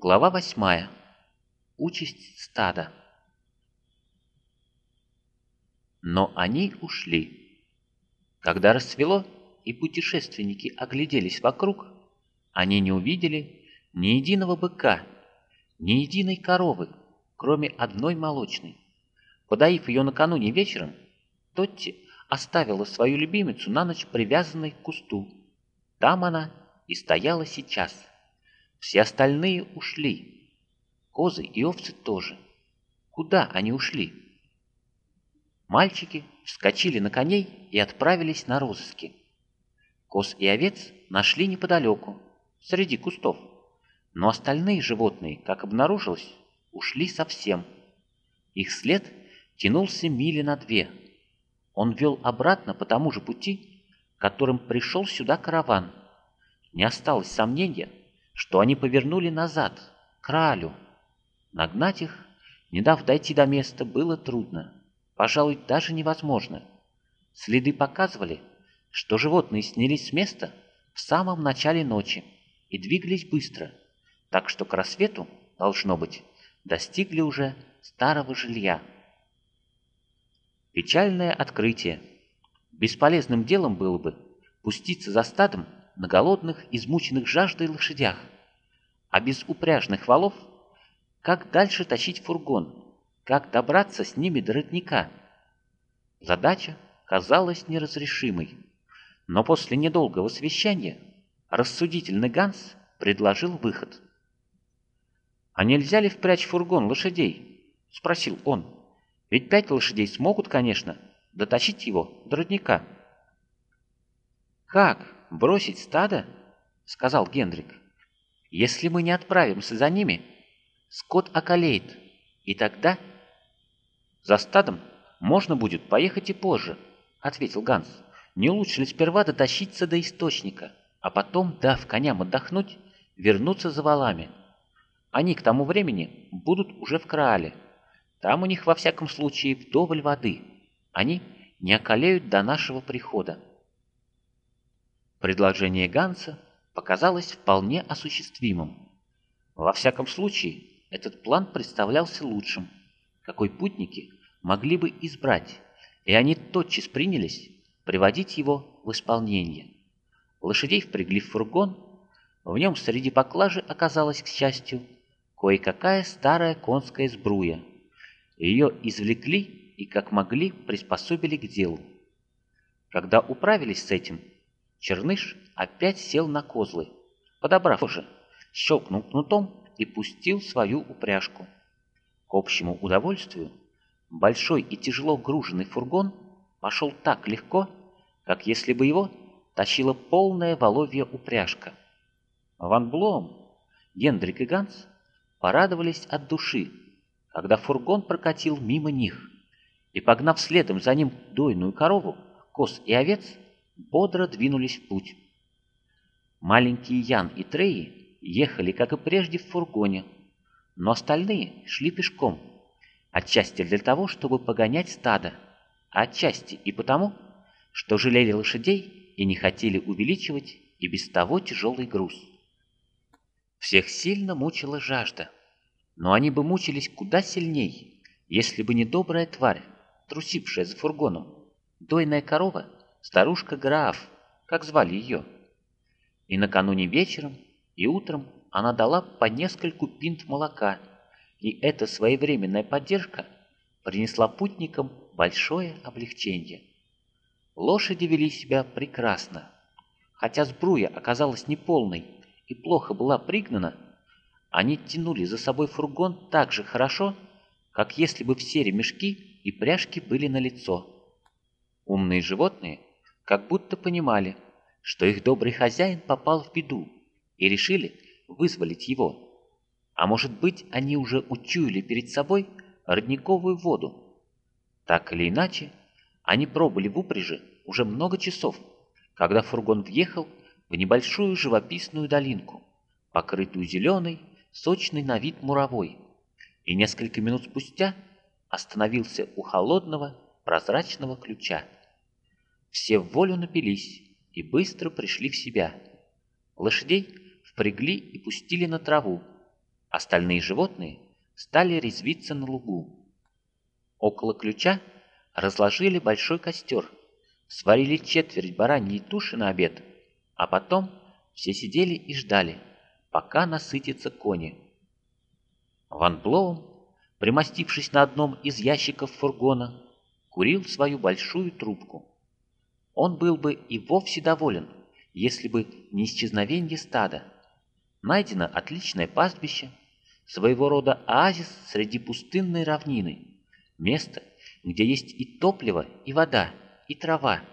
Глава восьмая. Участь стада. Но они ушли. Когда расцвело, и путешественники огляделись вокруг, они не увидели ни единого быка, ни единой коровы, кроме одной молочной. Подоив ее накануне вечером, Тотти оставила свою любимицу на ночь привязанной к кусту. Там она и стояла сейчас. Все остальные ушли. Козы и овцы тоже. Куда они ушли? Мальчики вскочили на коней и отправились на розыски. Коз и овец нашли неподалеку, среди кустов. Но остальные животные, как обнаружилось, ушли совсем. Их след тянулся мили на две. Он вел обратно по тому же пути, которым пришел сюда караван. Не осталось сомнения, что они повернули назад, к Ралю. Нагнать их, не дав дойти до места, было трудно, пожалуй, даже невозможно. Следы показывали, что животные снялись с места в самом начале ночи и двигались быстро, так что к рассвету, должно быть, достигли уже старого жилья. Печальное открытие. Бесполезным делом было бы пуститься за стадом на голодных, измученных жаждой лошадях, а без упряжных валов как дальше тащить фургон, как добраться с ними до родника. Задача казалась неразрешимой, но после недолгого совещания рассудительный Ганс предложил выход. «А нельзя ли впрячь фургон лошадей?» — спросил он. «Ведь пять лошадей смогут, конечно, дотащить его до родника». «Как?» Бросить стадо?» — сказал Гендрик. «Если мы не отправимся за ними, скот околеет, и тогда...» «За стадом можно будет поехать и позже», — ответил Ганс. «Не лучше ли сперва дотащиться до источника, а потом, дав коням отдохнуть, вернуться за валами? Они к тому времени будут уже в Краале. Там у них, во всяком случае, вдоволь воды. Они не околеют до нашего прихода». Предложение Ганса показалось вполне осуществимым. Во всяком случае, этот план представлялся лучшим, какой путники могли бы избрать, и они тотчас принялись приводить его в исполнение. Лошадей впрягли в фургон, в нем среди поклажи оказалась, к счастью, кое-какая старая конская сбруя. Ее извлекли и, как могли, приспособили к делу. Когда управились с этим, Черныш опять сел на козлы, подобрав уже, щелкнул кнутом и пустил свою упряжку. К общему удовольствию большой и тяжело груженный фургон пошел так легко, как если бы его тащила полная воловья упряжка. Ван Блом, Гендрик и Ганс порадовались от души, когда фургон прокатил мимо них, и, погнав следом за ним дойную корову, коз и овец, бодро двинулись в путь. Маленькие Ян и Треи ехали, как и прежде, в фургоне, но остальные шли пешком, отчасти для того, чтобы погонять стадо, а отчасти и потому, что жалели лошадей и не хотели увеличивать и без того тяжелый груз. Всех сильно мучила жажда, но они бы мучились куда сильней, если бы не добрая тварь, трусившая за фургоном, дойная корова старушка Граф, как звали ее. И накануне вечером и утром она дала по нескольку пинт молока, и эта своевременная поддержка принесла путникам большое облегчение. Лошади вели себя прекрасно. Хотя сбруя оказалась неполной и плохо была пригнана, они тянули за собой фургон так же хорошо, как если бы все ремешки и пряжки были налицо. Умные животные как будто понимали, что их добрый хозяин попал в беду и решили вызволить его. А может быть, они уже учуяли перед собой родниковую воду. Так или иначе, они пробыли в упряжи уже много часов, когда фургон въехал в небольшую живописную долинку, покрытую зеленой, сочной на вид муровой, и несколько минут спустя остановился у холодного прозрачного ключа. Все в волю напились и быстро пришли в себя. Лошадей впрягли и пустили на траву. Остальные животные стали резвиться на лугу. Около ключа разложили большой костер, сварили четверть бараньей туши на обед, а потом все сидели и ждали, пока насытятся кони. Ван Блоум, примостившись на одном из ящиков фургона, курил свою большую трубку. Он был бы и вовсе доволен, если бы не исчезновение стада. Найдено отличное пастбище, своего рода оазис среди пустынной равнины, место, где есть и топливо, и вода, и трава,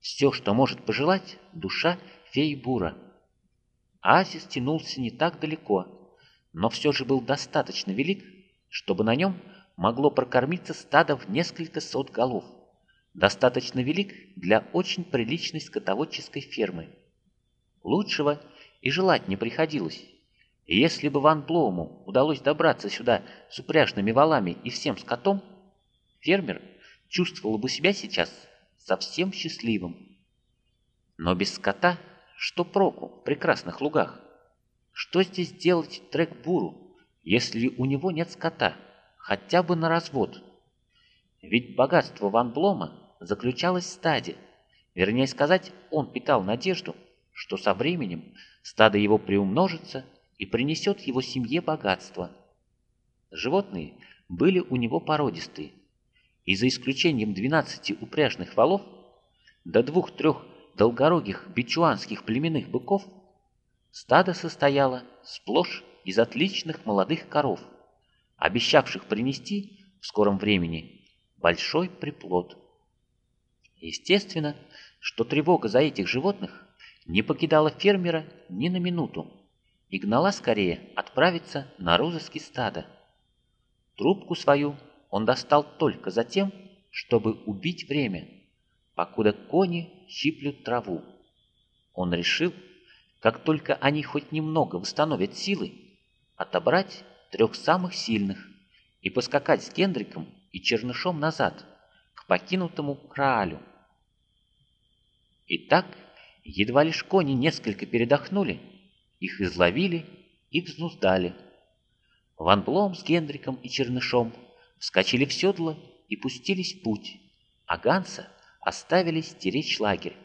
все, что может пожелать душа феи Бура. Оазис тянулся не так далеко, но все же был достаточно велик, чтобы на нем могло прокормиться стадо в несколько сот голов, достаточно велик для очень приличной скотоводческой фермы. Лучшего и желать не приходилось. Если бы Ван Блоуму удалось добраться сюда с упряжными валами и всем скотом, фермер чувствовал бы себя сейчас совсем счастливым. Но без скота что проку в прекрасных лугах? Что здесь делать Трек-Буру, если у него нет скота, хотя бы на развод? Ведь богатство Ван Блома заключалось в стаде. Вернее сказать, он питал надежду, что со временем стадо его приумножится и принесет его семье богатство. Животные были у него породистые, и за исключением 12 упряжных валов до двух-трех долгорогих бичуанских племенных быков Стадо состояло сплошь из отличных молодых коров, обещавших принести в скором времени большой приплод. Естественно, что тревога за этих животных не покидала фермера ни на минуту и гнала скорее отправиться на розыски стада. Трубку свою он достал только за тем, чтобы убить время, покуда кони щиплют траву. Он решил, как только они хоть немного восстановят силы, отобрать трех самых сильных и поскакать с Гендриком и Чернышом назад, покинутому Краалю. Итак, едва лишь кони несколько передохнули, их изловили и взнуздали. Ван Блом с Гендриком и Чернышом вскочили в седло и пустились в путь, а Ганса оставили стеречь лагерь.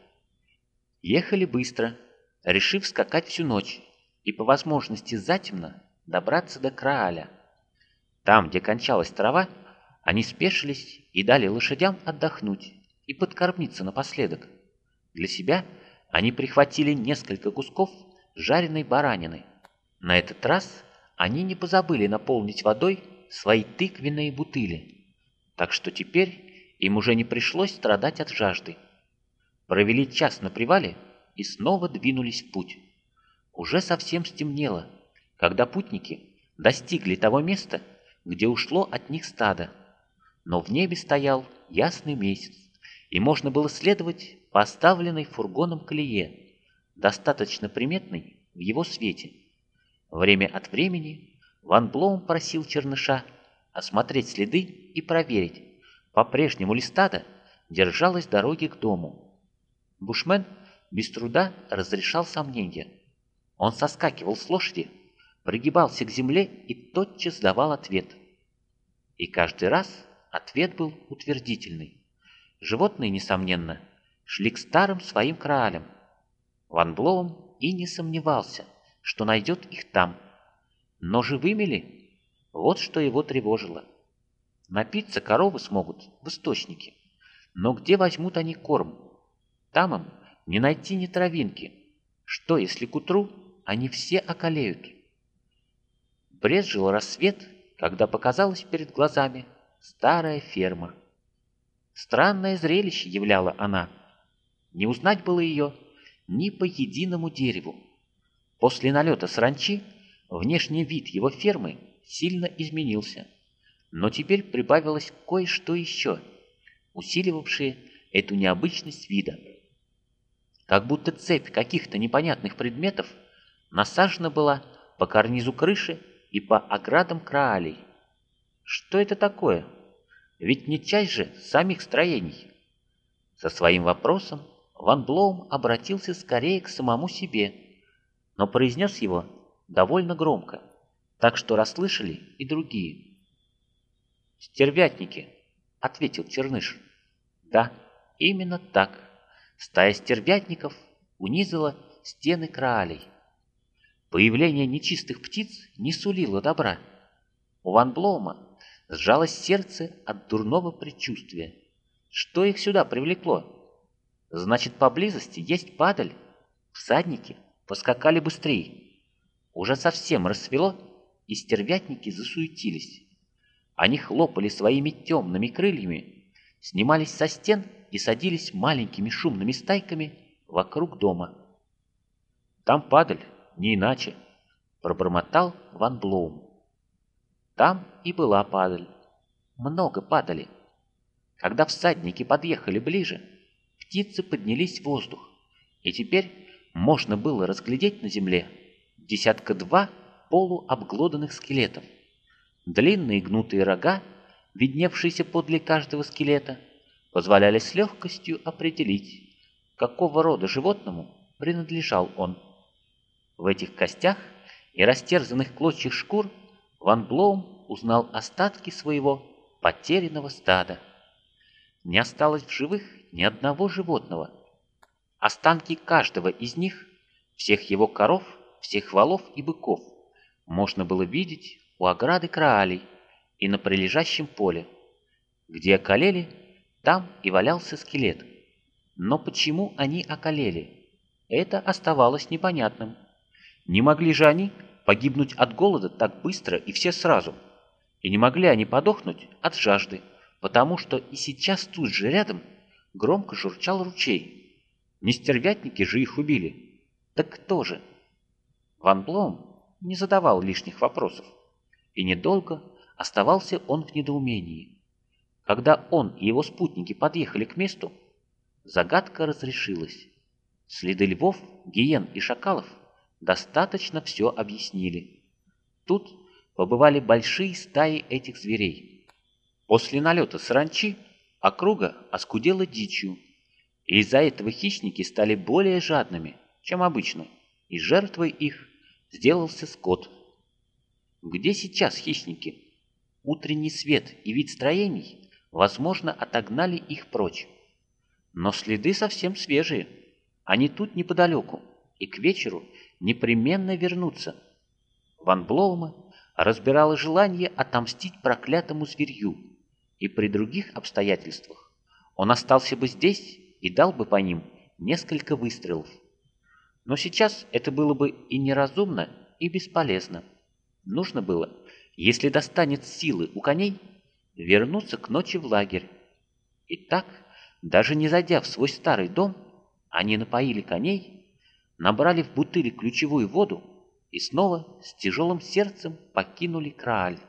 Ехали быстро, решив скакать всю ночь и по возможности затемно добраться до Крааля. Там, где кончалась трава, они спешились и дали лошадям отдохнуть и подкормиться напоследок. Для себя они прихватили несколько кусков жареной баранины. На этот раз они не позабыли наполнить водой свои тыквенные бутыли, так что теперь им уже не пришлось страдать от жажды. Провели час на привале и снова двинулись в путь. Уже совсем стемнело, когда путники достигли того места, где ушло от них стадо. Но в небе стоял ясный месяц, и можно было следовать по оставленной фургоном колее, достаточно приметной в его свете. Время от времени Ван Блоум просил Черныша осмотреть следы и проверить, по-прежнему ли стадо держалось дороги к дому. Бушмен без труда разрешал сомнения. Он соскакивал с лошади, пригибался к земле и тотчас давал ответ. И каждый раз ответ был утвердительный. Животные, несомненно, шли к старым своим краалям. Ван Блоум и не сомневался, что найдет их там. Но живыми ли? Вот что его тревожило. Напиться коровы смогут в источнике. Но где возьмут они корм? Там им не найти ни травинки. Что, если к утру они все околеют? Брезжил рассвет, когда показалась перед глазами старая ферма. Странное зрелище являла она. Не узнать было ее ни по единому дереву. После налета саранчи внешний вид его фермы сильно изменился, но теперь прибавилось кое-что еще, усиливавшее эту необычность вида как будто цепь каких-то непонятных предметов насажена была по карнизу крыши и по оградам краалей. Что это такое? Ведь не часть же самих строений. Со своим вопросом Ван Блоум обратился скорее к самому себе, но произнес его довольно громко, так что расслышали и другие. «Стервятники», — ответил Черныш. «Да, именно так. Стая стервятников унизила стены Краалей. Появление нечистых птиц не сулило добра. У Ван Блоума сжалось сердце от дурного предчувствия. Что их сюда привлекло? Значит, поблизости есть падаль. Всадники поскакали быстрее. Уже совсем рассвело, и стервятники засуетились. Они хлопали своими темными крыльями, снимались со стен и садились маленькими шумными стайками вокруг дома. Там падаль, не иначе, пробормотал Ван Блоум. Там и была падаль. Много падали. Когда всадники подъехали ближе, птицы поднялись в воздух, и теперь можно было разглядеть на земле десятка-два полуобглоданных скелетов. Длинные гнутые рога, видневшиеся подле каждого скелета, позволяли с легкостью определить, какого рода животному принадлежал он. В этих костях и растерзанных клочьях шкур Ван Блоум узнал остатки своего потерянного стада. Не осталось в живых ни одного животного. Останки каждого из них, всех его коров, всех валов и быков, можно было видеть у ограды Краалей и на прилежащем поле. Где околели, там и валялся скелет. Но почему они околели? Это оставалось непонятным. Не могли же они погибнуть от голода так быстро и все сразу? И не могли они подохнуть от жажды, потому что и сейчас тут же рядом громко журчал ручей. Не стервятники же их убили. Так кто же? Ван Блом не задавал лишних вопросов. И недолго оставался он в недоумении. Когда он и его спутники подъехали к месту, загадка разрешилась. Следы львов, гиен и шакалов – достаточно все объяснили. Тут побывали большие стаи этих зверей. После налета саранчи округа оскудела дичью, и из-за этого хищники стали более жадными, чем обычно, и жертвой их сделался скот. Где сейчас хищники? Утренний свет и вид строений, возможно, отогнали их прочь. Но следы совсем свежие. Они тут неподалеку, и к вечеру непременно вернуться. Ван Блоума разбирало желание отомстить проклятому зверью, и при других обстоятельствах он остался бы здесь и дал бы по ним несколько выстрелов. Но сейчас это было бы и неразумно, и бесполезно. Нужно было, если достанет силы у коней, вернуться к ночи в лагерь. И так, даже не зайдя в свой старый дом, они напоили коней набрали в бутыли ключевую воду и снова с тяжелым сердцем покинули Крааль.